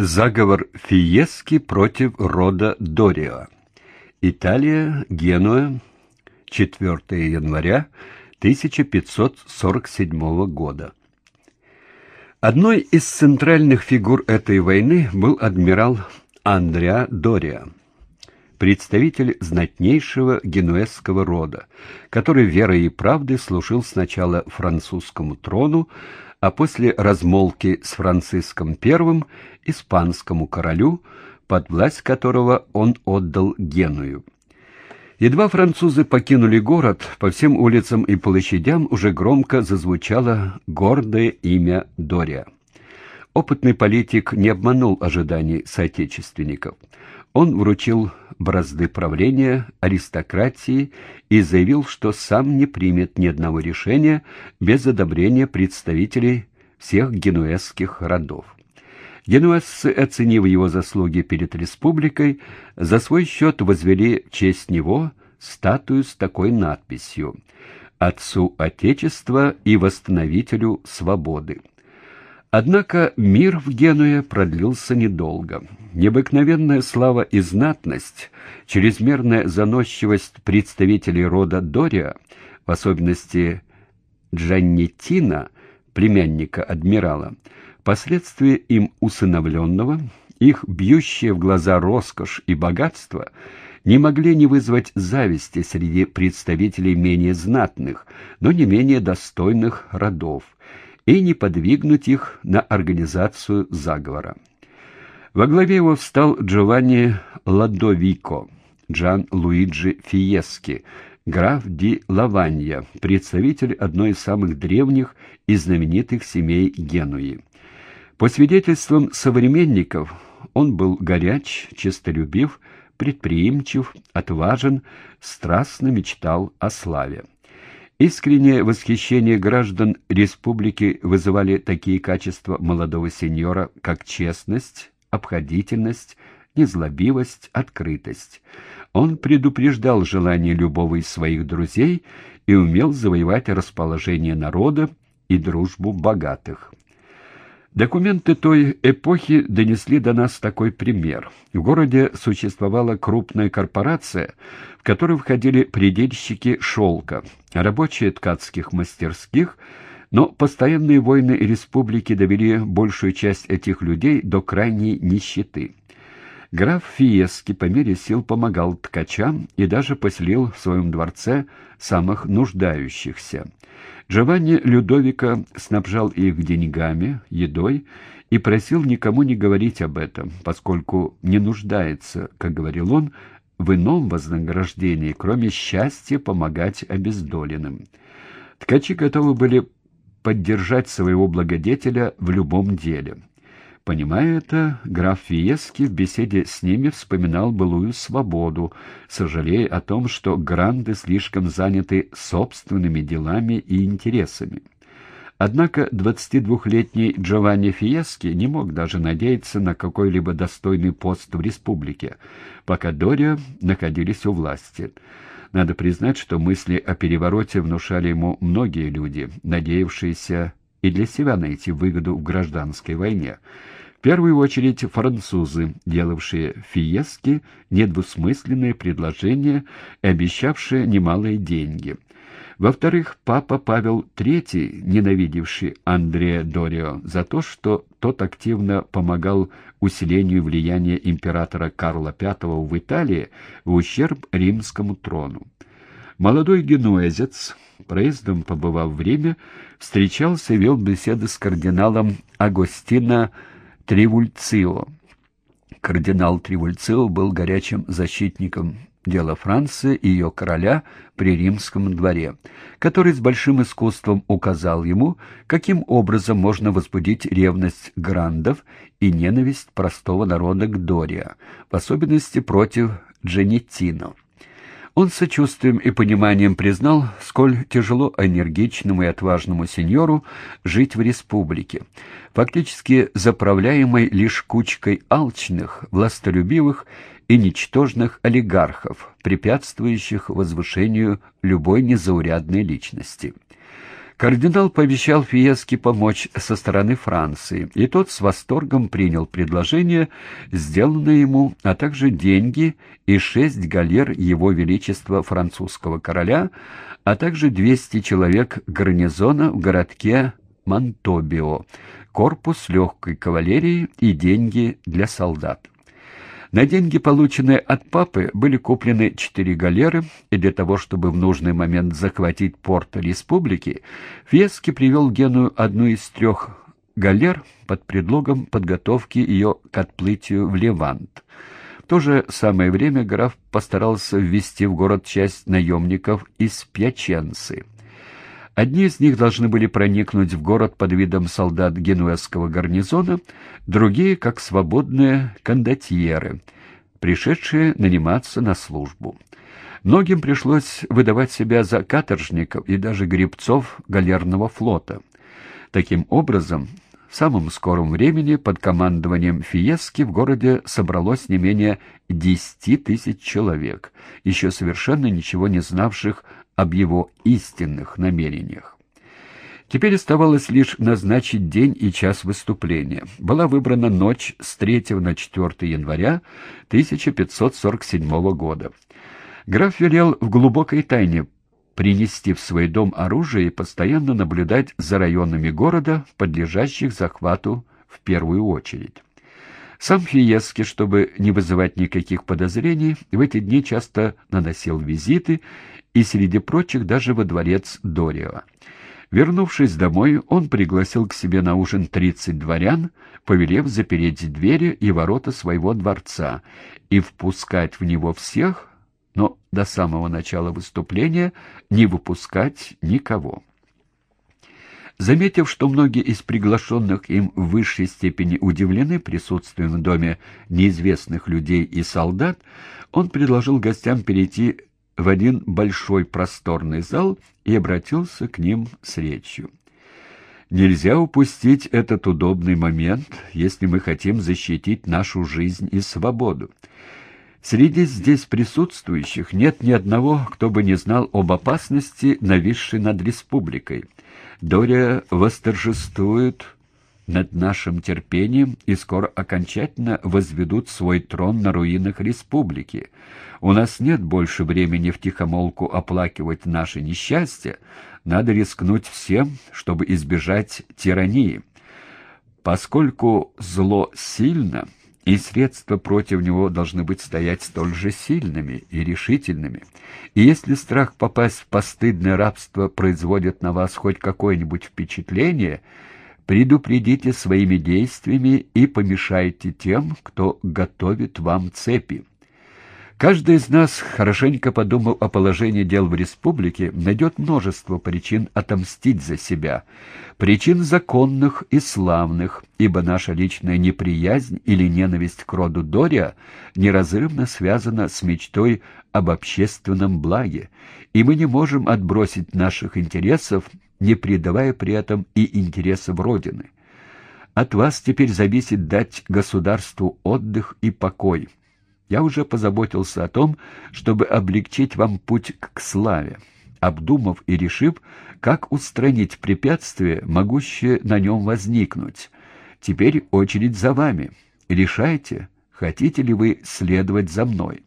Заговор Фиески против рода Дорио. Италия, Генуя, 4 января 1547 года. Одной из центральных фигур этой войны был адмирал Андреа Дориа, представитель знатнейшего генуэзского рода, который верой и правдой служил сначала французскому трону, а после размолвки с Франциском I испанскому королю, под власть которого он отдал Геную. Едва французы покинули город, по всем улицам и площадям уже громко зазвучало гордое имя Дория. Опытный политик не обманул ожиданий соотечественников. Он вручил бразды правления аристократии и заявил, что сам не примет ни одного решения без одобрения представителей всех генуэзских родов. Генуэзцы, оценив его заслуги перед республикой, за свой счет возвели в честь него статую с такой надписью «Отцу Отечества и восстановителю свободы». Однако мир в Генуе продлился недолго. Необыкновенная слава и знатность, чрезмерная заносчивость представителей рода Дория, в особенности Джаннетина, племянника адмирала, Последствия им усыновленного, их бьющие в глаза роскошь и богатство не могли не вызвать зависти среди представителей менее знатных, но не менее достойных родов, и не подвигнуть их на организацию заговора. Во главе его встал Джованни Ладовико, Джан Луиджи Фиески, граф Ди Лаванья, представитель одной из самых древних и знаменитых семей Генуи. По свидетельствам современников, он был горяч, честолюбив, предприимчив, отважен, страстно мечтал о славе. Искреннее восхищение граждан республики вызывали такие качества молодого сеньора, как честность, обходительность, незлобивость, открытость. Он предупреждал желание любого из своих друзей и умел завоевать расположение народа и дружбу богатых. Документы той эпохи донесли до нас такой пример. В городе существовала крупная корпорация, в которую входили предельщики шелка, рабочие ткацких мастерских, но постоянные войны республики довели большую часть этих людей до крайней нищеты. Граф Фиески по мере сил помогал ткачам и даже поселил в своем дворце самых нуждающихся. Джованни Людовика снабжал их деньгами, едой и просил никому не говорить об этом, поскольку не нуждается, как говорил он, в ином вознаграждении, кроме счастья помогать обездоленным. Ткачи готовы были поддержать своего благодетеля в любом деле. Понимая это, граф Фиески в беседе с ними вспоминал былую свободу, сожалея о том, что гранды слишком заняты собственными делами и интересами. Однако 22-летний Джованни Фиески не мог даже надеяться на какой-либо достойный пост в республике, пока Дорио находились у власти. Надо признать, что мысли о перевороте внушали ему многие люди, надеявшиеся и для себя найти выгоду в гражданской войне. В первую очередь французы, делавшие Фиески недвусмысленные предложения и обещавшие немалые деньги. Во-вторых, папа Павел III, ненавидевший Андреа Дорио за то, что тот активно помогал усилению влияния императора Карла V в Италии в ущерб римскому трону. Молодой генуэзец, проездом побывав в Риме, встречался и вел беседы с кардиналом Агостино Тривульцио. Кардинал Тривульцио был горячим защитником дела Франции и ее короля при римском дворе, который с большим искусством указал ему, каким образом можно возбудить ревность грандов и ненависть простого народа к Дория, в особенности против Дженетино. Он сочувствием и пониманием признал, сколь тяжело энергичному и отважному сеньору жить в республике, фактически заправляемой лишь кучкой алчных, властолюбивых и ничтожных олигархов, препятствующих возвышению любой незаурядной личности. Кардинал пообещал Фиеске помочь со стороны Франции, и тот с восторгом принял предложение, сделанное ему, а также деньги и шесть галер Его Величества французского короля, а также 200 человек гарнизона в городке Монтобио, корпус легкой кавалерии и деньги для солдат. На деньги, полученные от папы, были куплены четыре галеры, и для того, чтобы в нужный момент захватить порт республики, Фески привел Геную одну из трех галер под предлогом подготовки ее к отплытию в Левант. В то же самое время граф постарался ввести в город часть наемников из Пьяченцы — Одни из них должны были проникнуть в город под видом солдат генуэзского гарнизона, другие — как свободные кондотьеры, пришедшие наниматься на службу. Многим пришлось выдавать себя за каторжников и даже гребцов галерного флота. Таким образом, в самом скором времени под командованием Фиески в городе собралось не менее десяти тысяч человек, еще совершенно ничего не знавших об его истинных намерениях. Теперь оставалось лишь назначить день и час выступления. Была выбрана ночь с 3 на 4 января 1547 года. Граф велел в глубокой тайне принести в свой дом оружие и постоянно наблюдать за районами города, подлежащих захвату в первую очередь. Сам Фиески, чтобы не вызывать никаких подозрений, в эти дни часто наносил визиты и, среди прочих, даже во дворец Дорио. Вернувшись домой, он пригласил к себе на ужин тридцать дворян, повелев запереть двери и ворота своего дворца и впускать в него всех, но до самого начала выступления не выпускать никого. Заметив, что многие из приглашенных им в высшей степени удивлены присутствием в доме неизвестных людей и солдат, он предложил гостям перейти в один большой просторный зал и обратился к ним с речью. Нельзя упустить этот удобный момент, если мы хотим защитить нашу жизнь и свободу. Среди здесь присутствующих нет ни одного, кто бы не знал об опасности, нависшей над республикой. Дория восторжествует над нашим терпением и скоро окончательно возведут свой трон на руинах республики. У нас нет больше времени втихомолку оплакивать наше несчастье, надо рискнуть всем, чтобы избежать тирании. Поскольку зло сильно, и средства против него должны быть стоять столь же сильными и решительными. И если страх попасть в постыдное рабство производит на вас хоть какое-нибудь впечатление — предупредите своими действиями и помешайте тем, кто готовит вам цепи. Каждый из нас, хорошенько подумав о положении дел в республике, найдет множество причин отомстить за себя, причин законных и славных, ибо наша личная неприязнь или ненависть к роду Дория неразрывно связана с мечтой об общественном благе, и мы не можем отбросить наших интересов не предавая при этом и интересов Родины. От вас теперь зависит дать государству отдых и покой. Я уже позаботился о том, чтобы облегчить вам путь к славе, обдумав и решив, как устранить препятствия, могущие на нем возникнуть. Теперь очередь за вами. Решайте, хотите ли вы следовать за мной.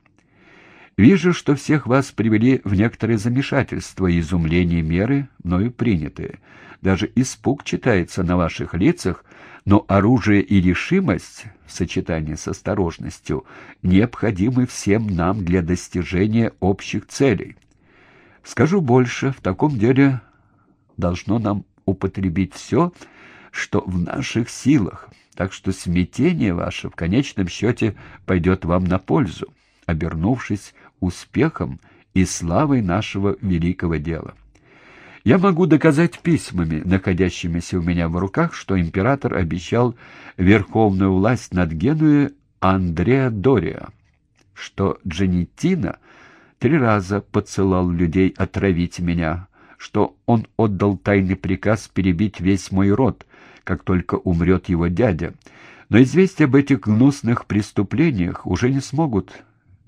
Вижу, что всех вас привели в некоторое замешательство и изумление меры, мною принятые. Даже испуг читается на ваших лицах, но оружие и решимость в сочетании с осторожностью необходимы всем нам для достижения общих целей. Скажу больше, в таком деле должно нам употребить все, что в наших силах, так что смятение ваше в конечном счете пойдет вам на пользу обернувшись успехом и славой нашего великого дела. Я могу доказать письмами, находящимися у меня в руках, что император обещал верховную власть над Генуей Андреа Дориа, что Джанеттина три раза подсылал людей отравить меня, что он отдал тайный приказ перебить весь мой род, как только умрет его дядя. Но известия об этих гнусных преступлениях уже не смогут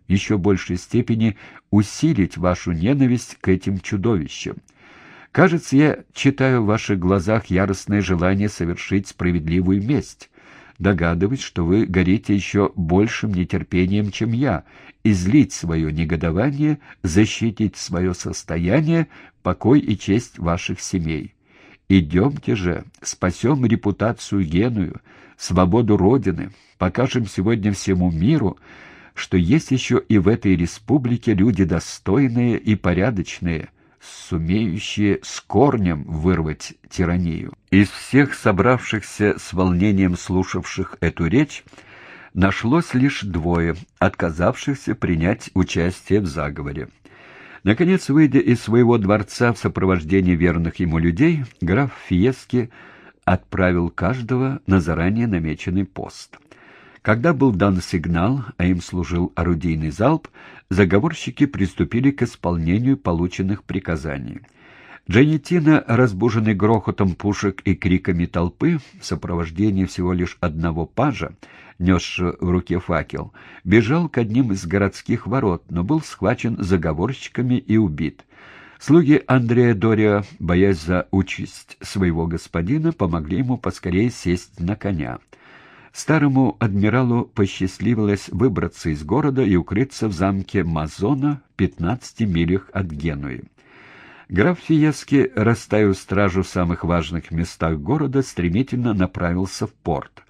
еще большей степени усилить вашу ненависть к этим чудовищам. Кажется, я читаю в ваших глазах яростное желание совершить справедливую месть. Догадываюсь, что вы горите еще большим нетерпением, чем я, излить свое негодование, защитить свое состояние, покой и честь ваших семей. Идемте же, спасем репутацию Геную, свободу Родины, покажем сегодня всему миру, что есть еще и в этой республике люди достойные и порядочные, сумеющие с корнем вырвать тиранию. Из всех собравшихся с волнением слушавших эту речь нашлось лишь двое, отказавшихся принять участие в заговоре. Наконец, выйдя из своего дворца в сопровождении верных ему людей, граф Фиески отправил каждого на заранее намеченный пост. Когда был дан сигнал, а им служил орудийный залп, заговорщики приступили к исполнению полученных приказаний. Джанетина, разбуженный грохотом пушек и криками толпы, в сопровождении всего лишь одного пажа, несшего в руке факел, бежал к одним из городских ворот, но был схвачен заговорщиками и убит. Слуги Андрея Дориа, боясь за участь своего господина, помогли ему поскорее сесть на коня. Старому адмиралу посчастливилось выбраться из города и укрыться в замке Мазона в 15 милях от Генуи. Граф Фиески, расставив стражу в самых важных местах города, стремительно направился в порт.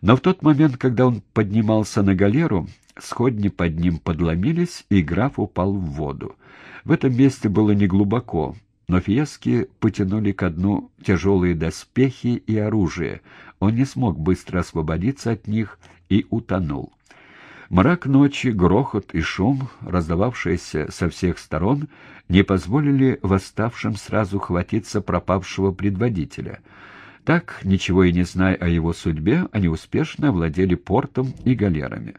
Но в тот момент, когда он поднимался на галеру, сходни под ним подломились, и граф упал в воду. В этом месте было неглубоко, но Фиески потянули ко дну тяжелые доспехи и оружие. Он не смог быстро освободиться от них и утонул. Мрак ночи, грохот и шум, раздававшиеся со всех сторон, не позволили восставшим сразу хватиться пропавшего предводителя. Так, ничего и не зная о его судьбе, они успешно овладели портом и галерами.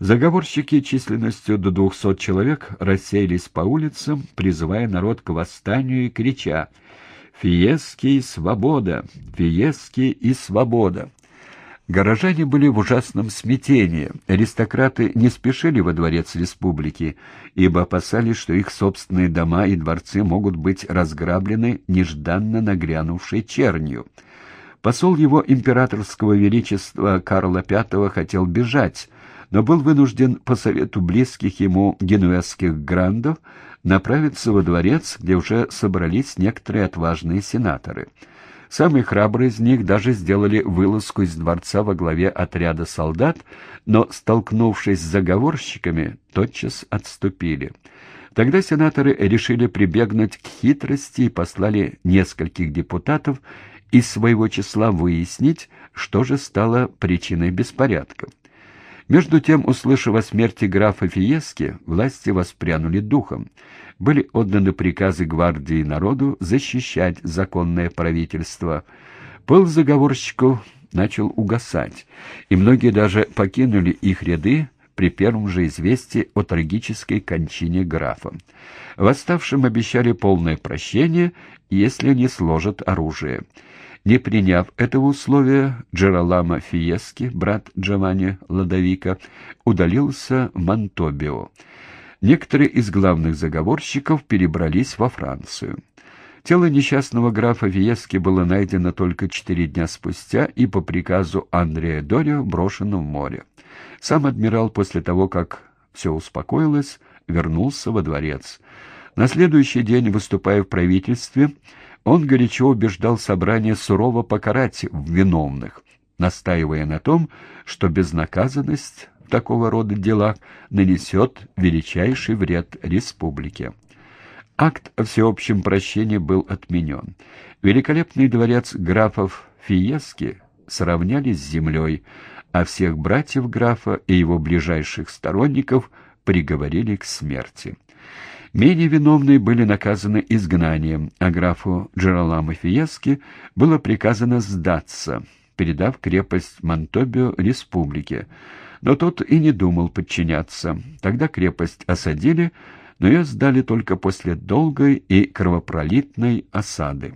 Заговорщики численностью до двухсот человек рассеялись по улицам, призывая народ к восстанию и крича «Фиески и свобода! Фиески и свобода!» Горожане были в ужасном смятении. Аристократы не спешили во дворец республики, ибо опасались, что их собственные дома и дворцы могут быть разграблены нежданно нагрянувшей чернью. Посол его императорского величества Карла V хотел бежать, но был вынужден по совету близких ему генуэзских грандов направиться во дворец, где уже собрались некоторые отважные сенаторы. Самые храбрые из них даже сделали вылазку из дворца во главе отряда солдат, но, столкнувшись с заговорщиками, тотчас отступили. Тогда сенаторы решили прибегнуть к хитрости и послали нескольких депутатов из своего числа выяснить, что же стало причиной беспорядков. Между тем, услышав о смерти графа Фиески, власти воспрянули духом. Были отданы приказы гвардии народу защищать законное правительство. Пыл заговорщиков начал угасать, и многие даже покинули их ряды при первом же известии о трагической кончине графа. Восставшим обещали полное прощение, если не сложат оружие. Не приняв этого условия, Джералама Фиески, брат Джованни Ладовика, удалился в Монтобио. Некоторые из главных заговорщиков перебрались во Францию. Тело несчастного графа Фиески было найдено только четыре дня спустя и по приказу Андрея Дорио брошено в море. Сам адмирал после того, как все успокоилось, вернулся во дворец. На следующий день, выступая в правительстве, он горячо убеждал собрание сурово покарать виновных, настаивая на том, что безнаказанность в такого рода делах нанесет величайший вред республике. Акт о всеобщем прощении был отменен. Великолепный дворец графов Фиески сравняли с землей, а всех братьев графа и его ближайших сторонников приговорили к смерти. Менее виновные были наказаны изгнанием, а графу Джероламо Фиески было приказано сдаться, передав крепость Монтобио республике. Но тот и не думал подчиняться. Тогда крепость осадили, но ее сдали только после долгой и кровопролитной осады.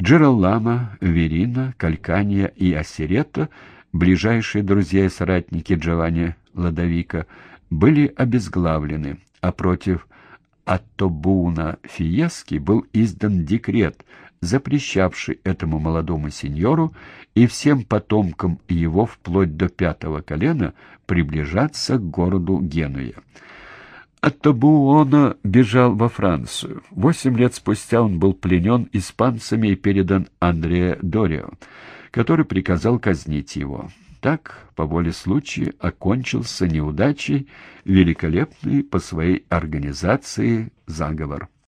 Джералама, Верина, Калькания и Осерета, ближайшие друзья и соратники Джованни Ладовика, были обезглавлены, а против от Тобуна Фиески был издан декрет, запрещавший этому молодому сеньору и всем потомкам его вплоть до пятого колена приближаться к городу Генуя. От Табуона бежал во Францию. Восемь лет спустя он был пленен испанцами и передан Андреа Дорио, который приказал казнить его. Так, по воле случая, окончился неудачей великолепный по своей организации заговор.